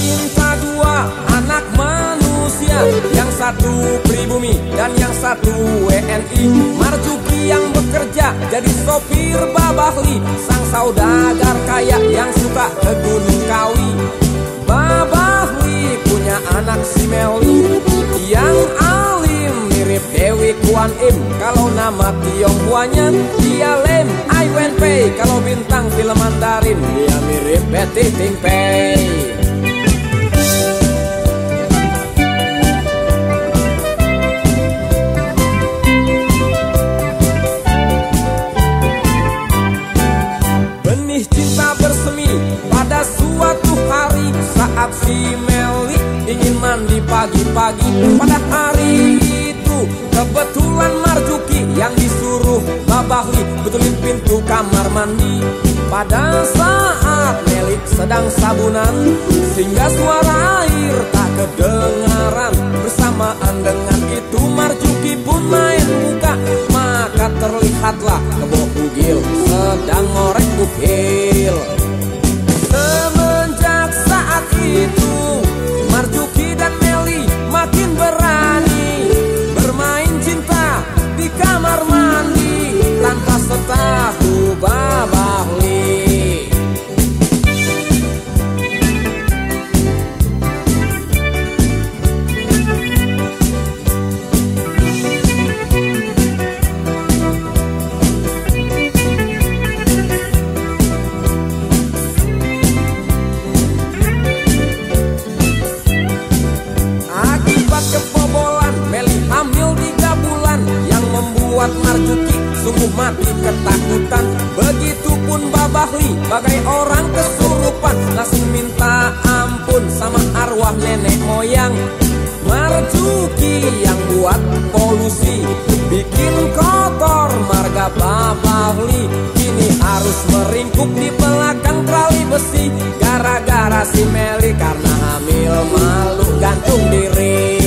cinta dua anak manusia Yang satu pribumi dan yang satu WNI Marjuki yang bekerja jadi sopir Babahli Sang saudagar kaya yang suka ke Gunung Kawi. Babahli punya anak si Meli Yang alim mirip Dewi Kuan Im. Kalau nama Tionghoanya dia Lem. I Wen Pei. Kalau bintang film Mandarin dia mirip Betty Ting Pei saat si Meli ingin mandi pagi-pagi. Pada hari itu kebetulan Marjuki yang disuruh Babahli Betulin pintu kamar mandi. Pada saat Meli sedang sabunan Sehingga suara air tak kedengaran mati ketakutan. Begitupun Babahli bagai orang kesurupan. Langsung minta ampun sama arwah nenek moyang. Marjuki yang buat polusi. Bikin kotor marga Babahli Kini harus meringkuk di belakang trali besi. Gara-gara si Meli karena hamil malu gantung diri